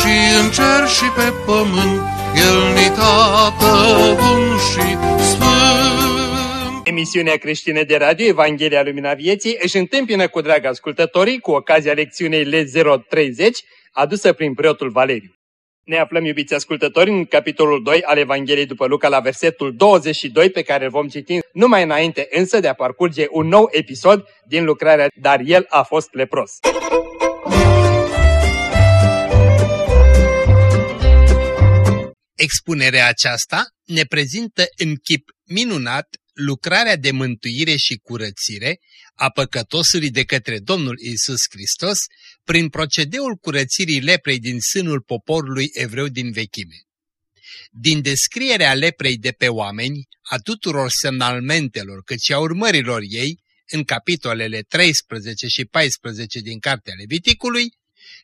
și în cer și pe pământ, El ni tată bun și sfânt. Emisiunea creștină de radio Evanghelia Lumina Vieții își întâmpină cu drag ascultătorii cu ocazia lecțiunii L030 adusă prin preotul Valeriu. Ne aflăm, iubiți ascultători, în capitolul 2 al Evangheliei după Luca, la versetul 22, pe care îl vom citi numai înainte însă de a parcurge un nou episod din lucrarea Dar el a fost lepros. Expunerea aceasta ne prezintă în chip minunat lucrarea de mântuire și curățire a păcătosului de către Domnul Isus Hristos prin procedeul curățirii leprei din sânul poporului evreu din vechime. Din descrierea leprei de pe oameni, a tuturor semnalmentelor cât și a urmărilor ei, în capitolele 13 și 14 din Cartea Leviticului,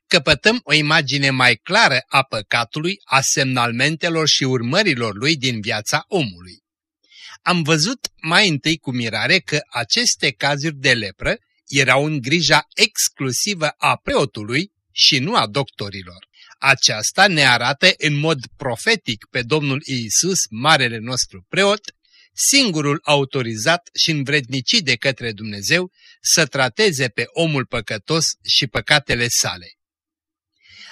căpătăm o imagine mai clară a păcatului, a semnalmentelor și urmărilor lui din viața omului am văzut mai întâi cu mirare că aceste cazuri de lepră erau în grija exclusivă a preotului și nu a doctorilor. Aceasta ne arată în mod profetic pe Domnul Iisus, marele nostru preot, singurul autorizat și învrednicit de către Dumnezeu să trateze pe omul păcătos și păcatele sale.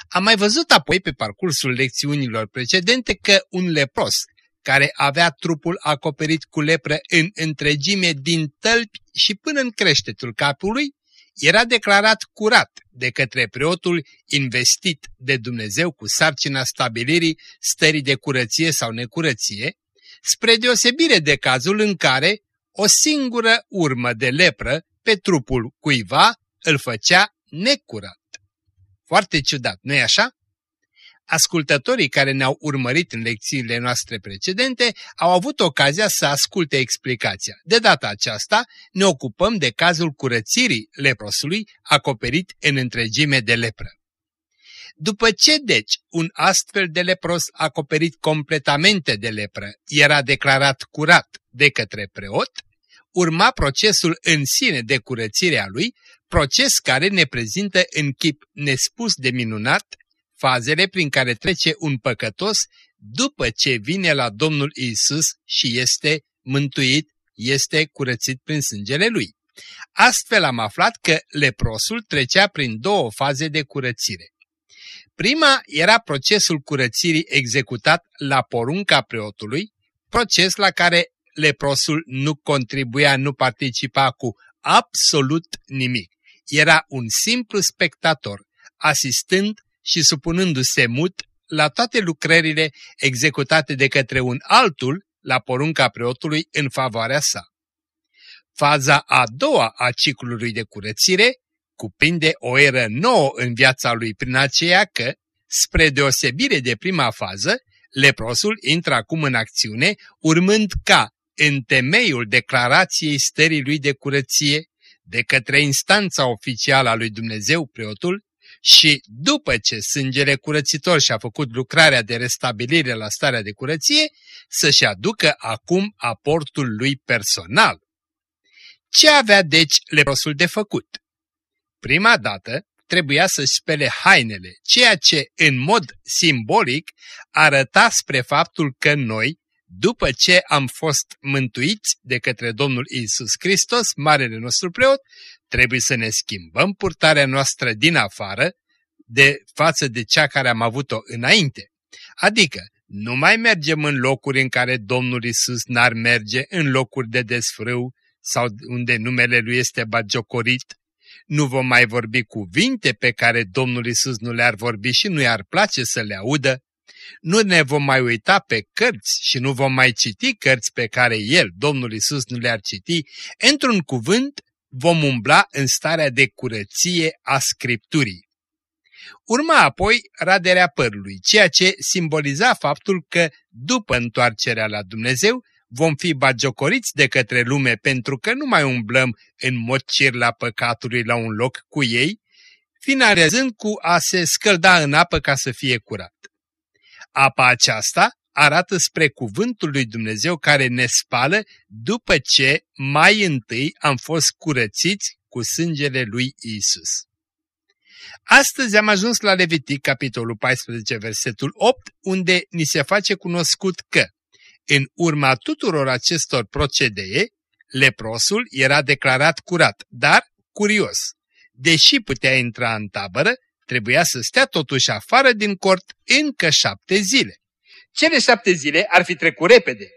Am mai văzut apoi pe parcursul lecțiunilor precedente că un lepros care avea trupul acoperit cu lepră în întregime din tălpi și până în creștetul capului, era declarat curat de către preotul investit de Dumnezeu cu sarcina stabilirii stării de curăție sau necurăție, spre deosebire de cazul în care o singură urmă de lepră pe trupul cuiva îl făcea necurat. Foarte ciudat, nu-i așa? Ascultătorii care ne-au urmărit în lecțiile noastre precedente au avut ocazia să asculte explicația. De data aceasta ne ocupăm de cazul curățirii leprosului acoperit în întregime de lepră. După ce, deci, un astfel de lepros acoperit completamente de lepră era declarat curat de către preot, urma procesul în sine de curățire a lui, proces care ne prezintă în chip nespus de minunat fazele prin care trece un păcătos după ce vine la Domnul Isus și este mântuit, este curățit prin sângele lui. Astfel am aflat că leprosul trecea prin două faze de curățire. Prima era procesul curățirii executat la porunca preotului, proces la care leprosul nu contribuia, nu participa cu absolut nimic. Era un simplu spectator, asistând și supunându-se mut la toate lucrările executate de către un altul la porunca preotului în favoarea sa. Faza a doua a ciclului de curățire cuprinde o eră nouă în viața lui prin aceea că, spre deosebire de prima fază, leprosul intră acum în acțiune, urmând ca, în temeiul declarației stării lui de curăție, de către instanța oficială a lui Dumnezeu, preotul, și după ce sângele curățitor și-a făcut lucrarea de restabilire la starea de curăție, să-și aducă acum aportul lui personal. Ce avea deci leprosul de făcut? Prima dată trebuia să-și spele hainele, ceea ce în mod simbolic arăta spre faptul că noi, după ce am fost mântuiți de către Domnul Isus Hristos, Marele nostru preot, trebuie să ne schimbăm purtarea noastră din afară de față de cea care am avut-o înainte. Adică, nu mai mergem în locuri în care Domnul Isus n-ar merge, în locuri de desfrâu sau unde numele Lui este bagiocorit. Nu vom mai vorbi cuvinte pe care Domnul Isus nu le-ar vorbi și nu i-ar place să le audă. Nu ne vom mai uita pe cărți și nu vom mai citi cărți pe care El, Domnul Isus, nu le-ar citi. Într-un cuvânt, vom umbla în starea de curăție a Scripturii. Urma apoi raderea părului, ceea ce simboliza faptul că, după întoarcerea la Dumnezeu, vom fi bagiocoriți de către lume pentru că nu mai umblăm în mod la păcatului la un loc cu ei, finalizând cu a se scălda în apă ca să fie curat. Apa aceasta arată spre cuvântul lui Dumnezeu care ne spală după ce mai întâi am fost curățiți cu sângele lui Isus. Astăzi am ajuns la Levitic, capitolul 14, versetul 8, unde ni se face cunoscut că, în urma tuturor acestor procedee, leprosul era declarat curat, dar curios. Deși putea intra în tabără, trebuia să stea totuși afară din cort încă șapte zile. Cele șapte zile ar fi trecut repede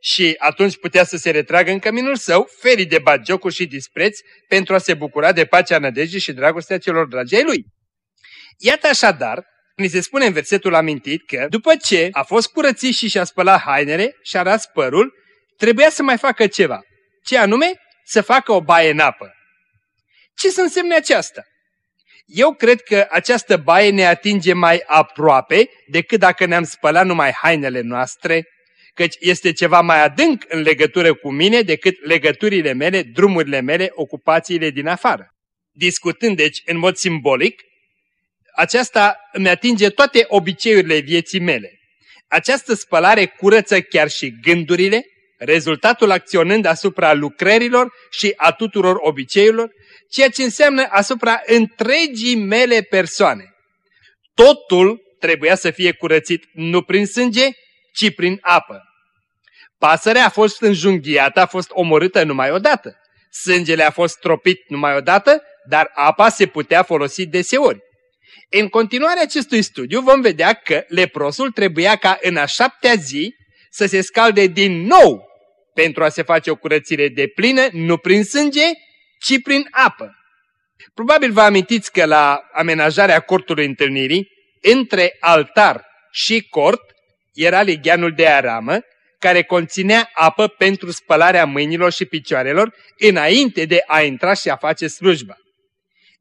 și atunci putea să se retragă în căminul său, ferit de bagiocuri și dispreț, pentru a se bucura de pacea nădejdii și dragostea celor dragi ai lui. Iată așadar, ni se spune în versetul amintit că, după ce a fost curățit și și-a spălat hainele și-a ras părul, trebuia să mai facă ceva. Ce anume? Să facă o baie în apă. Ce să însemne aceasta? Eu cred că această baie ne atinge mai aproape decât dacă ne-am spălat numai hainele noastre, căci este ceva mai adânc în legătură cu mine decât legăturile mele, drumurile mele, ocupațiile din afară. Discutând deci în mod simbolic, aceasta îmi atinge toate obiceiurile vieții mele. Această spălare curăță chiar și gândurile, rezultatul acționând asupra lucrărilor și a tuturor obiceiurilor, ceea ce înseamnă asupra întregii mele persoane. Totul trebuia să fie curățit nu prin sânge, ci prin apă. Pasărea a fost înjunghiată, a fost omorâtă numai odată. Sângele a fost tropit numai odată, dar apa se putea folosi deseori. În continuarea acestui studiu vom vedea că leprosul trebuia ca în a șaptea zi să se scalde din nou pentru a se face o curățire de plină, nu prin sânge, ci prin apă. Probabil vă amintiți că la amenajarea cortului întâlnirii, între altar și cort, era legheanul de aramă, care conținea apă pentru spălarea mâinilor și picioarelor înainte de a intra și a face slujba.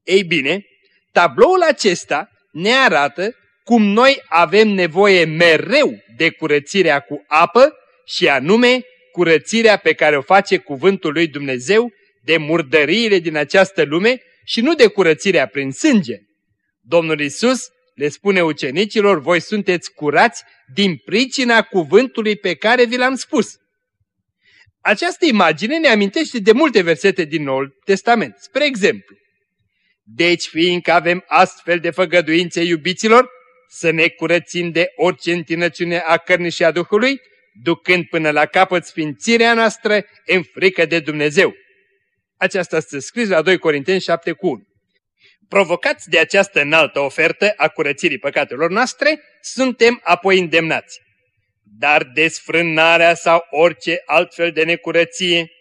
Ei bine, tabloul acesta ne arată cum noi avem nevoie mereu de curățirea cu apă și anume curățirea pe care o face cuvântul lui Dumnezeu de murdăriile din această lume și nu de curățirea prin sânge. Domnul Isus le spune ucenicilor, voi sunteți curați din pricina cuvântului pe care vi l-am spus. Această imagine ne amintește de multe versete din Noul Testament. Spre exemplu, deci fiindcă avem astfel de făgăduințe iubiților, să ne curățim de orice întinăciune a cărnii și a Duhului, ducând până la capăt sfințirea noastră în frică de Dumnezeu. Aceasta este scris la 2 Corinteni 7 cu 1. Provocați de această înaltă ofertă a curățirii păcatelor noastre, suntem apoi îndemnați. Dar desfrânarea sau orice altfel de necurăție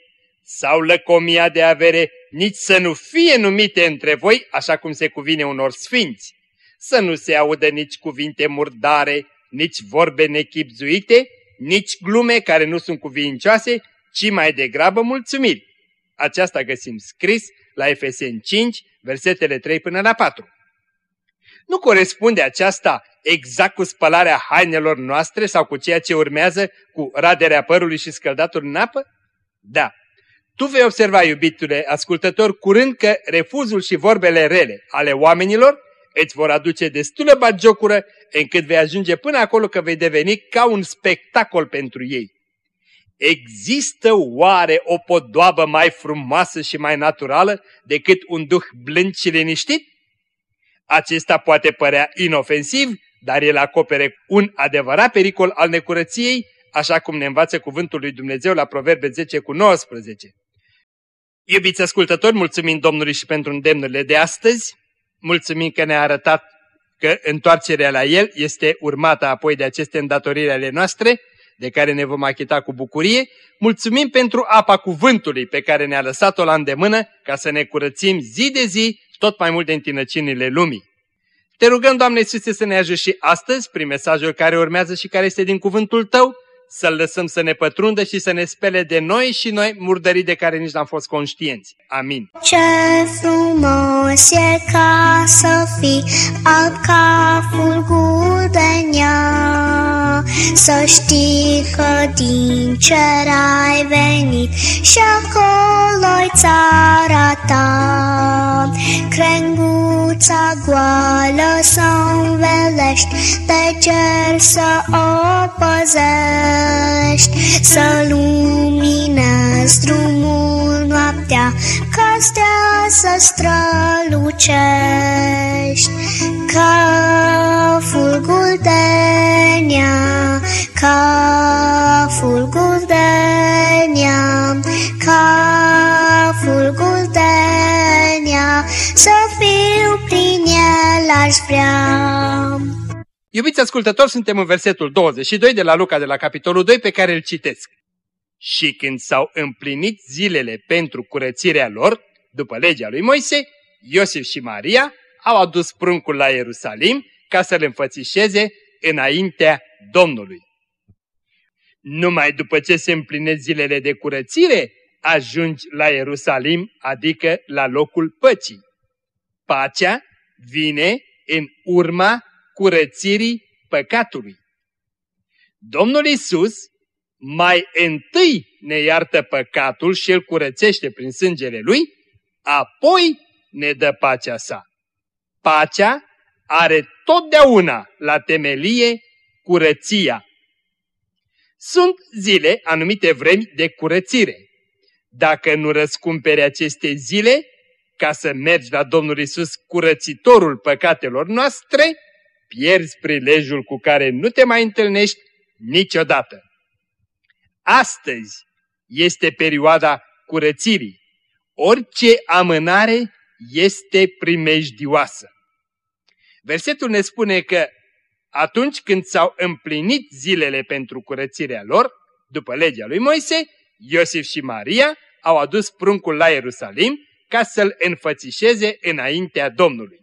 sau lăcomia de avere nici să nu fie numite între voi așa cum se cuvine unor sfinți, să nu se audă nici cuvinte murdare, nici vorbe nechipzuite, nici glume care nu sunt cuvincioase, ci mai degrabă mulțumiri. Aceasta găsim scris la Efeseni 5, versetele 3 până la 4. Nu corespunde aceasta exact cu spălarea hainelor noastre sau cu ceea ce urmează cu raderea părului și scăldatul în apă? Da. Tu vei observa, iubitule ascultător, curând că refuzul și vorbele rele ale oamenilor îți vor aduce destulă bagiocură încât vei ajunge până acolo că vei deveni ca un spectacol pentru ei. Există oare o podoabă mai frumoasă și mai naturală decât un duh blând și liniștit? Acesta poate părea inofensiv, dar el acopere un adevărat pericol al necurăției, așa cum ne învață cuvântul lui Dumnezeu la Proverbe 10 cu 19. Iubiți ascultători, mulțumim Domnului și pentru îndemnurile de astăzi, mulțumim că ne-a arătat că întoarcerea la El este urmată apoi de aceste îndatoriri ale noastre, de care ne vom achita cu bucurie, mulțumim pentru apa cuvântului pe care ne-a lăsat-o la îndemână ca să ne curățim zi de zi tot mai mult de întinăcinile lumii. Te rugăm, Doamne Iisuse, să ne ajut și astăzi, prin mesajul care urmează și care este din cuvântul Tău, să-L lăsăm să ne pătrundă și să ne spele de noi și noi murdării de care nici n-am fost conștienți. Amin. Ce frumos e ca să fii alb ca fulgur de nea, Să știi că din cer ai venit și acolo-i țara ta. Crenguța goală să învelești, de cer să o păzești, să luminezi drumul noaptea, ca stea să strălucești, ca fulgul de nea, ca fulgul de nea, ca fulgul de nea, să fiu prin el aș vrea. Iubiți ascultători, suntem în versetul 22 de la Luca de la capitolul 2 pe care îl citesc. Și când s-au împlinit zilele pentru curățirea lor, după legea lui Moise, Iosif și Maria au adus pruncul la Ierusalim ca să-l înfățișeze înaintea Domnului. Numai după ce se împlinesc zilele de curățire, ajungi la Ierusalim, adică la locul păcii. Pacea vine în urma curățirii păcatului. Domnul Isus mai întâi ne iartă păcatul și îl curățește prin sângele lui, apoi ne dă pacea sa. Pacea are totdeauna la temelie curăția. Sunt zile, anumite vremi de curățire. Dacă nu răscumpere aceste zile, ca să mergi la Domnul Isus curățitorul păcatelor noastre, pierzi prilejul cu care nu te mai întâlnești niciodată. Astăzi este perioada curățirii. Orice amânare este primejdioasă. Versetul ne spune că atunci când s-au împlinit zilele pentru curățirea lor, după legea lui Moise, Iosif și Maria au adus pruncul la Ierusalim ca să-l înfățișeze înaintea Domnului.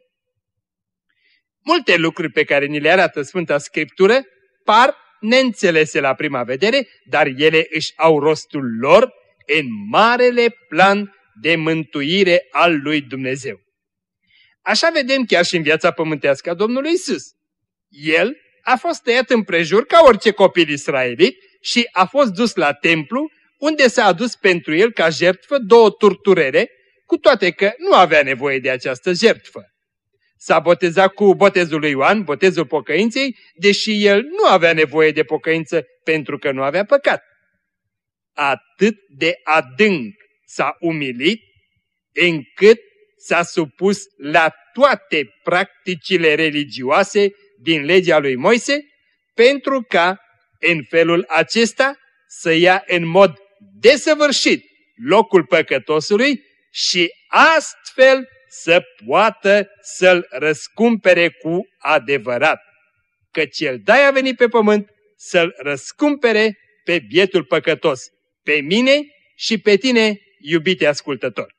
Multe lucruri pe care ni le arată Sfânta Scriptură par neînțelese la prima vedere, dar ele își au rostul lor în marele plan de mântuire al lui Dumnezeu. Așa vedem chiar și în viața pământească a Domnului Isus. El a fost tăiat împrejur ca orice copil israelit și a fost dus la templu, unde s-a adus pentru el ca jertfă două turturere, cu toate că nu avea nevoie de această jertfă. S-a botezat cu botezul lui Ioan, botezul pocăinței, deși el nu avea nevoie de pocăință pentru că nu avea păcat. Atât de adânc s-a umilit încât s-a supus la toate practicile religioase din legea lui Moise, pentru ca, în felul acesta, să ia în mod desăvârșit locul păcătosului și astfel să poată să-l răscumpere cu adevărat. Căci el de a venit pe pământ să-l răscumpere pe bietul păcătos, pe mine și pe tine, iubite ascultător.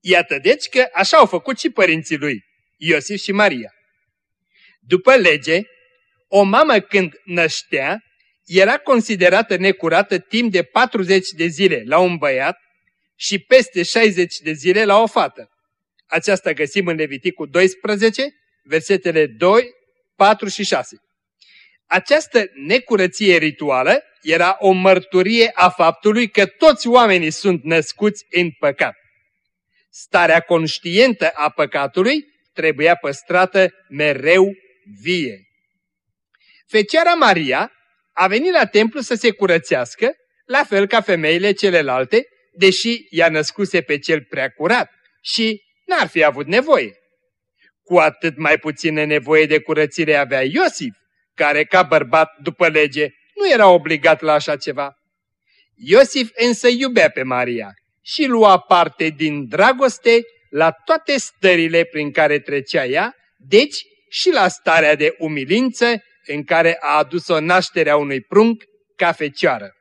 Iată deci că așa au făcut și părinții lui, Iosif și Maria. După lege, o mamă când năștea, era considerată necurată timp de 40 de zile la un băiat și peste 60 de zile la o fată. Aceasta găsim în Leviticul 12, versetele 2, 4 și 6. Această necurăție rituală era o mărturie a faptului că toți oamenii sunt născuți în păcat. Starea conștientă a păcatului trebuia păstrată mereu vie. Fecioara Maria a venit la templu să se curățească, la fel ca femeile celelalte, deși i-a născuse pe cel prea curat și n-ar fi avut nevoie. Cu atât mai puțină nevoie de curățire avea Iosif, care ca bărbat după lege nu era obligat la așa ceva. Iosif însă iubea pe Maria și lua parte din dragoste la toate stările prin care trecea ea, deci și la starea de umilință în care a adus-o nașterea unui prunc ca fecioară.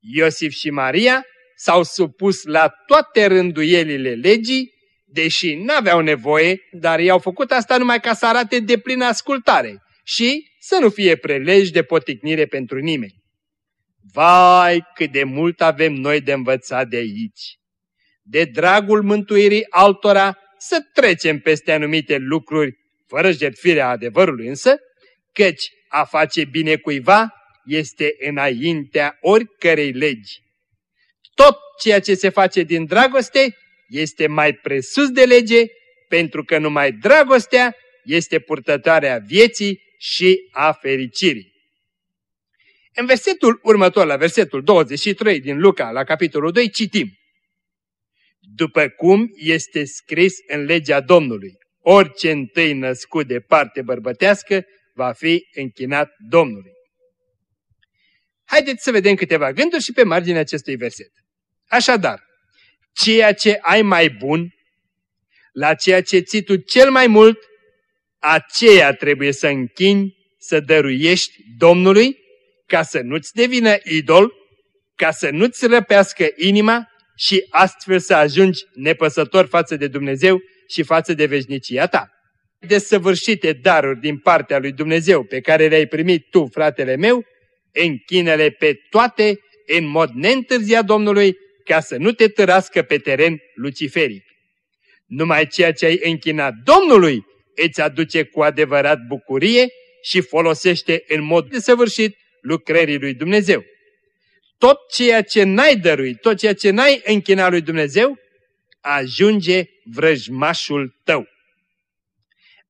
Iosif și Maria s-au supus la toate rânduielile legii deși n-aveau nevoie, dar i-au făcut asta numai ca să arate de plină ascultare și să nu fie prelegi de poticnire pentru nimeni. Vai, cât de mult avem noi de învățat de aici! De dragul mântuirii altora să trecem peste anumite lucruri, fără jertfirea adevărului însă, căci a face bine cuiva este înaintea oricărei legi. Tot ceea ce se face din dragoste este mai presus de lege, pentru că numai dragostea este purtătoarea vieții și a fericirii. În versetul următor, la versetul 23 din Luca, la capitolul 2, citim După cum este scris în legea Domnului, orice întâi născut de parte bărbătească va fi închinat Domnului. Haideți să vedem câteva gânduri și pe marginea acestui verset. Așadar, ceea ce ai mai bun, la ceea ce ții tu cel mai mult, aceea trebuie să închini, să dăruiești Domnului, ca să nu-ți devină idol, ca să nu-ți răpească inima și astfel să ajungi nepăsător față de Dumnezeu și față de veșnicia ta. Desăvârșite daruri din partea lui Dumnezeu pe care le-ai primit tu, fratele meu, închinele pe toate în mod neîntârziat Domnului, ca să nu te târască pe teren luciferic. Numai ceea ce ai închinat Domnului îți aduce cu adevărat bucurie și folosește în mod desăvârșit lucrării lui Dumnezeu. Tot ceea ce n-ai dăruit, tot ceea ce n-ai închinat lui Dumnezeu, ajunge vrăjmașul tău.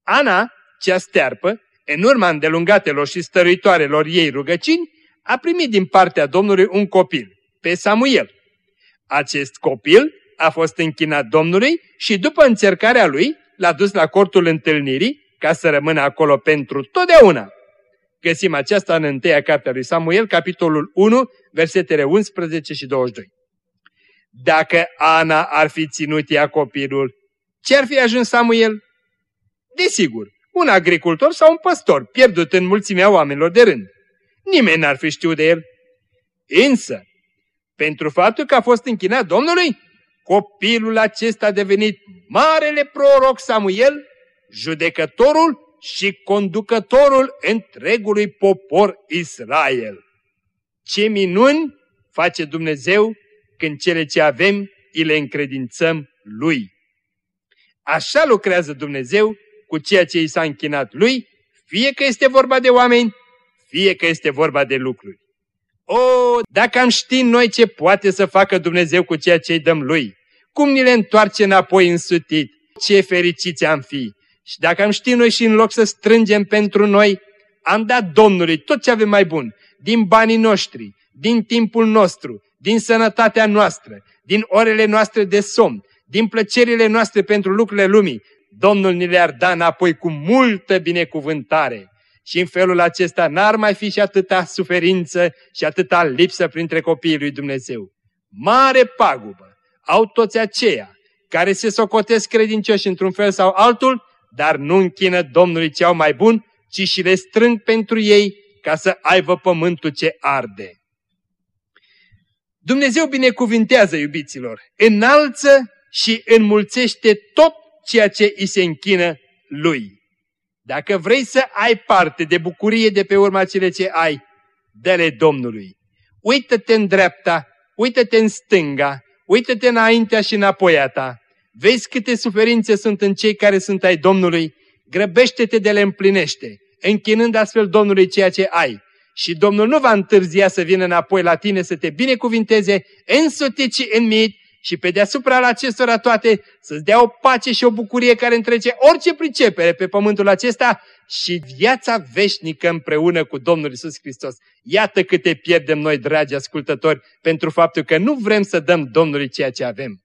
Ana, cea stearpă, în urma îndelungatelor și stăruitoarelor ei rugăcini, a primit din partea Domnului un copil, pe Samuel. Acest copil a fost închinat Domnului și după încercarea lui l-a dus la cortul întâlnirii ca să rămână acolo pentru totdeauna. Găsim aceasta în întâia cartea lui Samuel, capitolul 1, versetele 11 și 22. Dacă Ana ar fi ținut ea copilul, ce ar fi ajuns Samuel? Desigur, un agricultor sau un păstor pierdut în mulțimea oamenilor de rând. Nimeni n-ar fi știut de el. Însă, pentru faptul că a fost închinat Domnului, copilul acesta a devenit marele proroc Samuel, judecătorul și conducătorul întregului popor Israel. Ce minuni face Dumnezeu când cele ce avem îi le încredințăm Lui. Așa lucrează Dumnezeu cu ceea ce i s-a închinat Lui, fie că este vorba de oameni, fie că este vorba de lucruri. O, dacă am ști noi ce poate să facă Dumnezeu cu ceea ce îi dăm Lui, cum ni le întoarce înapoi însutit, ce fericiți am fi. Și dacă am ști noi și în loc să strângem pentru noi, am dat Domnului tot ce avem mai bun, din banii noștri, din timpul nostru, din sănătatea noastră, din orele noastre de somn, din plăcerile noastre pentru lucrurile lumii, Domnul ni le-ar da înapoi cu multă binecuvântare. Și în felul acesta n-ar mai fi și atâta suferință și atâta lipsă printre copiii lui Dumnezeu. Mare pagubă au toți aceia care se socotesc credincioși într-un fel sau altul, dar nu închină Domnului cel mai bun, ci și le strâng pentru ei ca să aibă pământul ce arde. Dumnezeu binecuvintează, iubiților, înalță și înmulțește tot ceea ce îi se închină Lui. Dacă vrei să ai parte de bucurie de pe urma cele ce ai, dă-le Domnului. Uită-te în dreapta, uită-te în stânga, uită-te înaintea și înapoi a ta. Vezi câte suferințe sunt în cei care sunt ai Domnului, grăbește-te de le împlinește, închinând astfel Domnului ceea ce ai. Și Domnul nu va întârzia să vină înapoi la tine să te binecuvinteze, însutit și înmit și pe deasupra la acestora toate să-ți dea o pace și o bucurie care întrece orice pricepere pe pământul acesta și viața veșnică împreună cu Domnul Isus Hristos. Iată câte pierdem noi, dragi ascultători, pentru faptul că nu vrem să dăm Domnului ceea ce avem.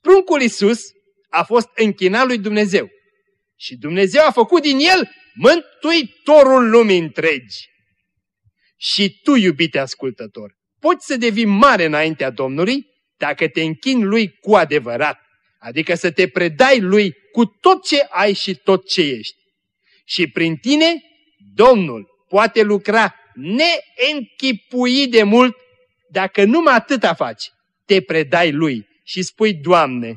Pruncul Isus a fost închinat lui Dumnezeu și Dumnezeu a făcut din el mântuitorul lumii întregi. Și tu, iubite ascultător, poți să devii mare înaintea Domnului dacă te închini lui cu adevărat, adică să te predai lui cu tot ce ai și tot ce ești. Și prin tine, Domnul poate lucra neînchipuit de mult dacă numai atâta faci, te predai lui și spui, Doamne,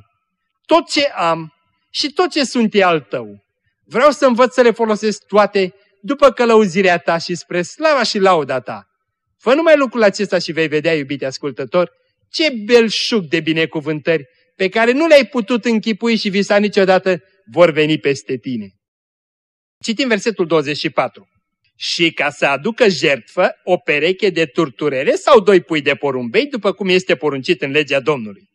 tot ce am și tot ce sunt e al Tău. Vreau să învăț să le folosesc toate după călăuzirea Ta și spre slava și lauda Ta. Fă numai lucrul acesta și vei vedea, iubite ascultător, ce belșug de binecuvântări pe care nu le-ai putut închipui și visa niciodată vor veni peste tine. Citim versetul 24. Și ca să aducă jertfă o pereche de turturere sau doi pui de porumbei, după cum este poruncit în legea Domnului.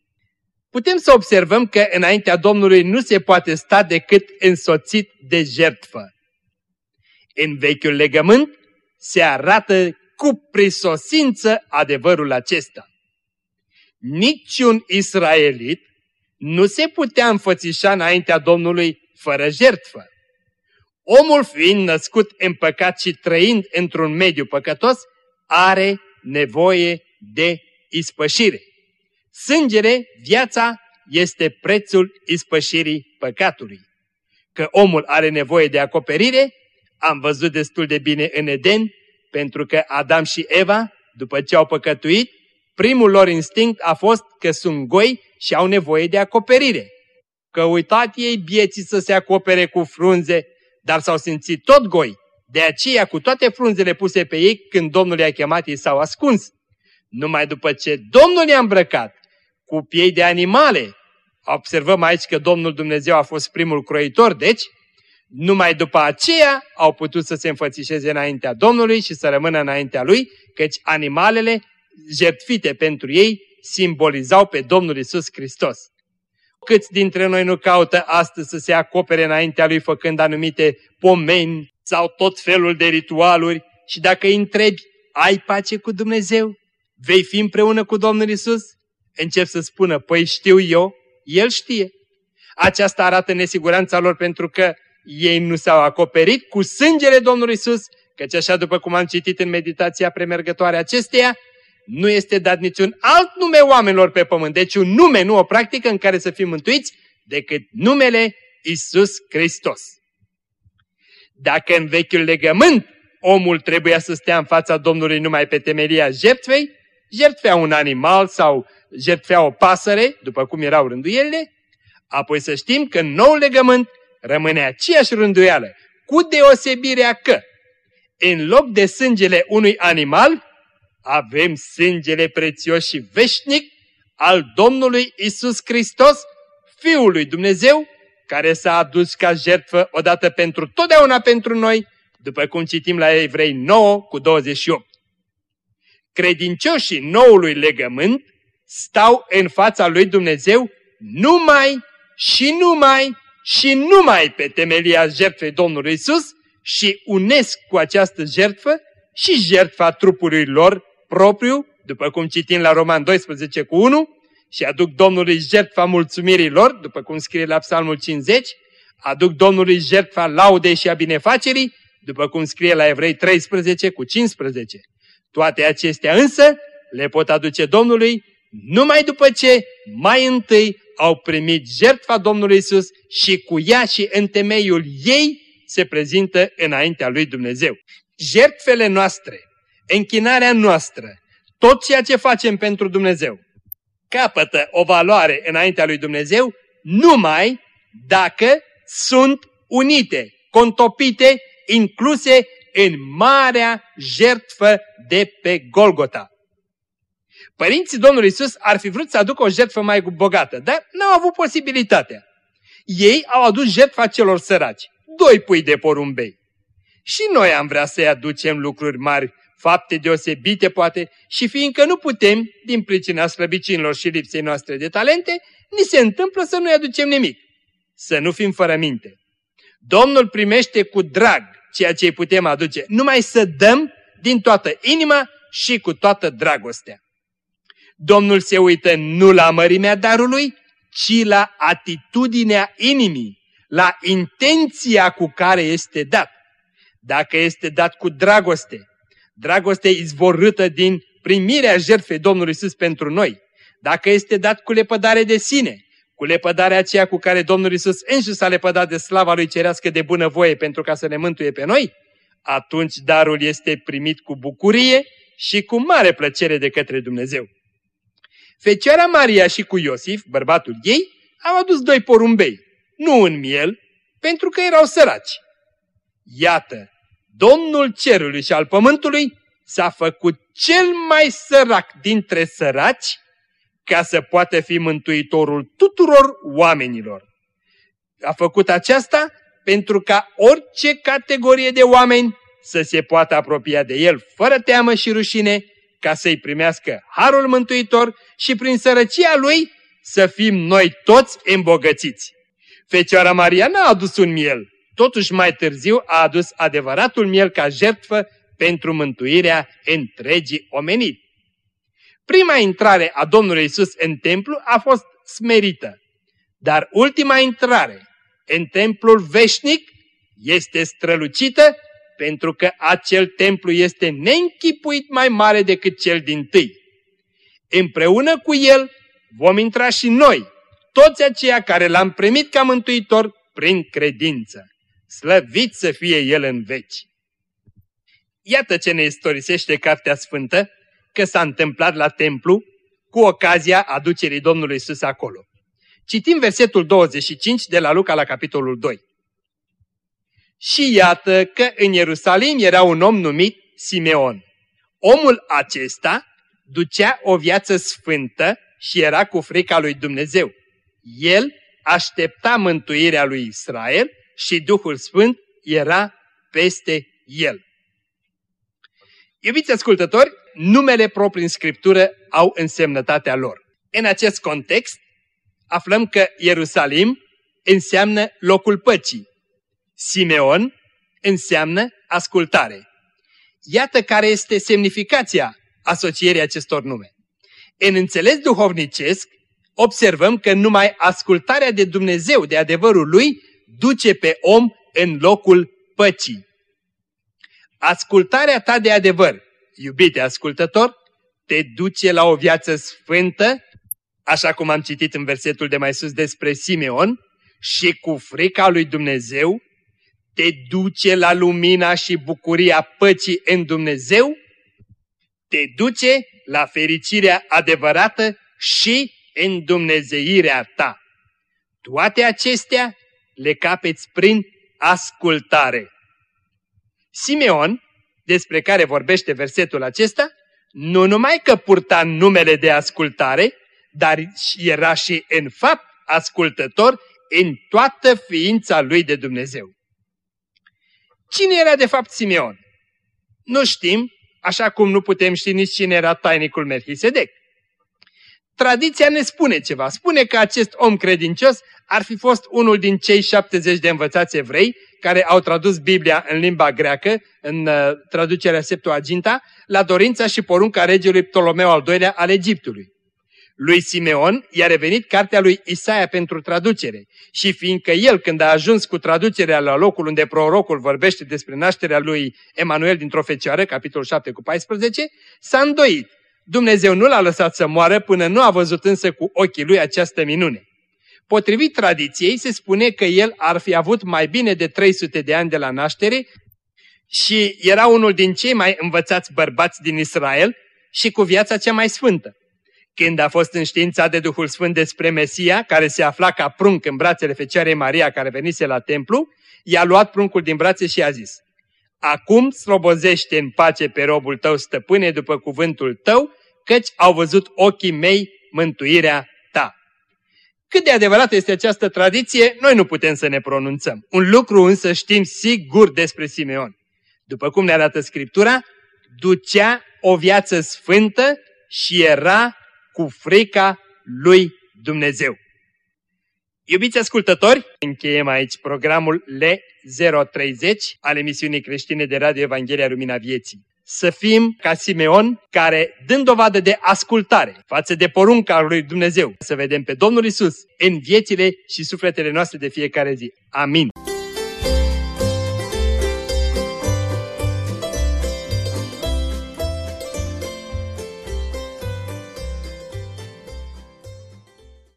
Putem să observăm că înaintea Domnului nu se poate sta decât însoțit de jertfă. În vechiul legământ se arată cu prisosință adevărul acesta. Niciun israelit nu se putea înfățișa înaintea Domnului fără jertfă. Omul fiind născut în păcat și trăind într-un mediu păcătos, are nevoie de ispășire. Sângere, viața, este prețul ispășirii păcatului. Că omul are nevoie de acoperire, am văzut destul de bine în Eden, pentru că Adam și Eva, după ce au păcătuit, primul lor instinct a fost că sunt goi și au nevoie de acoperire. Că uitat ei bieții să se acopere cu frunze, dar s-au simțit tot goi. De aceea, cu toate frunzele puse pe ei, când Domnul i-a chemat, ei s-au ascuns. Numai după ce Domnul i-a îmbrăcat cu piei de animale, observăm aici că Domnul Dumnezeu a fost primul croitor, deci, numai după aceea au putut să se înfățișeze înaintea Domnului și să rămână înaintea Lui, căci animalele jertfite pentru ei simbolizau pe Domnul Isus Hristos. Câți dintre noi nu caută astăzi să se acopere înaintea Lui făcând anumite pomeni sau tot felul de ritualuri și dacă îi întrebi, ai pace cu Dumnezeu? Vei fi împreună cu Domnul Isus? Încep să spună, păi știu eu, El știe. Aceasta arată nesiguranța lor pentru că ei nu s-au acoperit cu sângele Domnului Isus, căci așa după cum am citit în meditația premergătoare acesteia, nu este dat niciun alt nume oamenilor pe pământ. Deci un nume, nu o practică în care să fim mântuiți, decât numele Isus Hristos. Dacă în vechiul legământ omul trebuia să stea în fața Domnului numai pe temelia jertfei, jertfea un animal sau jertfea o pasăre, după cum erau rânduielile, apoi să știm că în nou legământ rămâne aceeași rânduială, cu deosebirea că, în loc de sângele unui animal, avem sângele prețios și veșnic al Domnului Isus Hristos, Fiul lui Dumnezeu, care s-a adus ca jertfă odată pentru totdeauna pentru noi, după cum citim la Evrei 9 cu 28. Credincioșii noului legământ stau în fața lui Dumnezeu numai și numai și numai pe temelia jertfei Domnului Isus și unesc cu această jertfă și jertfa trupului lor propriu, după cum citim la Roman 12 cu 1, și aduc Domnului jertfa mulțumirii lor, după cum scrie la Psalmul 50, aduc Domnului jertfa laudei și a binefacerii, după cum scrie la Evrei 13 cu 15. Toate acestea însă le pot aduce Domnului numai după ce mai întâi au primit jertfa Domnului Isus și cu ea și în temeiul ei se prezintă înaintea lui Dumnezeu. Jertfele noastre, închinarea noastră, tot ceea ce facem pentru Dumnezeu, capătă o valoare înaintea lui Dumnezeu numai dacă sunt unite, contopite, incluse în marea jertfă de pe Golgota. Părinții Domnului Isus ar fi vrut să aducă o jertfă mai bogată, dar n-au avut posibilitatea. Ei au adus jertfa celor săraci, doi pui de porumbei. Și noi am vrea să-i aducem lucruri mari, fapte deosebite poate, și fiindcă nu putem, din pricina slăbicinilor și lipsei noastre de talente, ni se întâmplă să nu-i aducem nimic. Să nu fim fără minte. Domnul primește cu drag ceea ce îi putem aduce, numai să dăm din toată inima și cu toată dragostea. Domnul se uită nu la mărimea darului, ci la atitudinea inimii, la intenția cu care este dat. Dacă este dat cu dragoste, dragoste izvorâtă din primirea jertfei Domnului Iisus pentru noi, dacă este dat cu lepădare de sine, cu lepădarea aceea cu care Domnul Iisus însuși s-a lepădat de slava Lui Cerească de bunăvoie pentru ca să ne mântuie pe noi, atunci darul este primit cu bucurie și cu mare plăcere de către Dumnezeu. Fecioara Maria și cu Iosif, bărbatul ei, au adus doi porumbei, nu în miel, pentru că erau săraci. Iată, Domnul cerului și al pământului s-a făcut cel mai sărac dintre săraci ca să poată fi mântuitorul tuturor oamenilor. A făcut aceasta pentru ca orice categorie de oameni să se poată apropia de el fără teamă și rușine, ca să-i primească harul mântuitor și prin sărăcia lui să fim noi toți îmbogățiți. Fecioara Maria n-a adus un miel, totuși mai târziu a adus adevăratul miel ca jertfă pentru mântuirea întregii omeniri. Prima intrare a Domnului Isus în templu a fost smerită, dar ultima intrare în templul veșnic este strălucită pentru că acel templu este neînchipuit mai mare decât cel din tâi. Împreună cu el vom intra și noi, toți aceia care l-am primit ca mântuitor prin credință. Slăvit să fie el în veci! Iată ce ne istorisește Cartea Sfântă că s-a întâmplat la templu cu ocazia aducerii Domnului Isus acolo. Citim versetul 25 de la Luca la capitolul 2. Și iată că în Ierusalim era un om numit Simeon. Omul acesta ducea o viață sfântă și era cu frica lui Dumnezeu. El aștepta mântuirea lui Israel și Duhul Sfânt era peste el. Iubiți ascultători, numele proprii în Scriptură au însemnătatea lor. În acest context, aflăm că Ierusalim înseamnă locul păcii. Simeon înseamnă ascultare. Iată care este semnificația asocierii acestor nume. În înțeles duhovnicesc, observăm că numai ascultarea de Dumnezeu, de adevărul Lui, duce pe om în locul păcii. Ascultarea ta de adevăr, iubite ascultător, te duce la o viață sfântă, așa cum am citit în versetul de mai sus despre Simeon, și cu frica lui Dumnezeu, te duce la lumina și bucuria păcii în Dumnezeu, te duce la fericirea adevărată și în Dumnezeirea ta. Toate acestea le capeți prin ascultare. Simeon, despre care vorbește versetul acesta, nu numai că purta numele de ascultare, dar era și în fapt ascultător în toată ființa lui de Dumnezeu. Cine era de fapt Simeon? Nu știm, așa cum nu putem ști nici cine era tainicul Melchisedec. Tradiția ne spune ceva. Spune că acest om credincios ar fi fost unul din cei 70 de învățați evrei care au tradus Biblia în limba greacă, în uh, traducerea Septuaginta, la dorința și porunca regelui Ptolomeu al II-lea al Egiptului. Lui Simeon i-a revenit cartea lui Isaia pentru traducere și fiindcă el, când a ajuns cu traducerea la locul unde prorocul vorbește despre nașterea lui Emanuel dintr-o fecioară, capitolul 7 cu 14, s-a îndoit. Dumnezeu nu l-a lăsat să moară până nu a văzut însă cu ochii lui această minune. Potrivit tradiției, se spune că el ar fi avut mai bine de 300 de ani de la naștere și era unul din cei mai învățați bărbați din Israel și cu viața cea mai sfântă. Când a fost înștiințat de Duhul Sfânt despre Mesia, care se afla ca prunc în brațele Fecioarei Maria care venise la templu, i-a luat pruncul din brațe și a zis, Acum slobozește în pace pe robul tău, stăpâne, după cuvântul tău, căci au văzut ochii mei mântuirea ta. Cât de adevărată este această tradiție, noi nu putem să ne pronunțăm. Un lucru însă știm sigur despre Simeon. După cum ne arată Scriptura, ducea o viață sfântă și era cu frica lui Dumnezeu. Iubiți ascultători, încheiem aici programul L030 al emisiunii creștine de Radio Evanghelia Lumina Vieții. Să fim ca Simeon, care, dând dovadă de ascultare față de porunca lui Dumnezeu, să vedem pe Domnul Isus în viețile și sufletele noastre de fiecare zi. Amin.